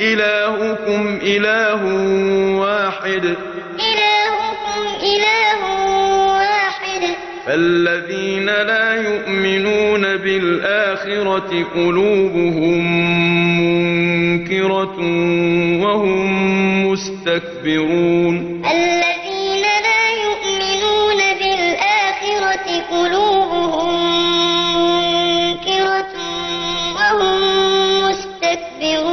إلهكم إله واحد. إلهكم إله واحد. فالذين لا يؤمنون بالآخرة قلوبهم منكرة وهم مستكبرون. الذين لا يؤمنون بالآخرة قلوبهم منكرة وهم مستكبرون.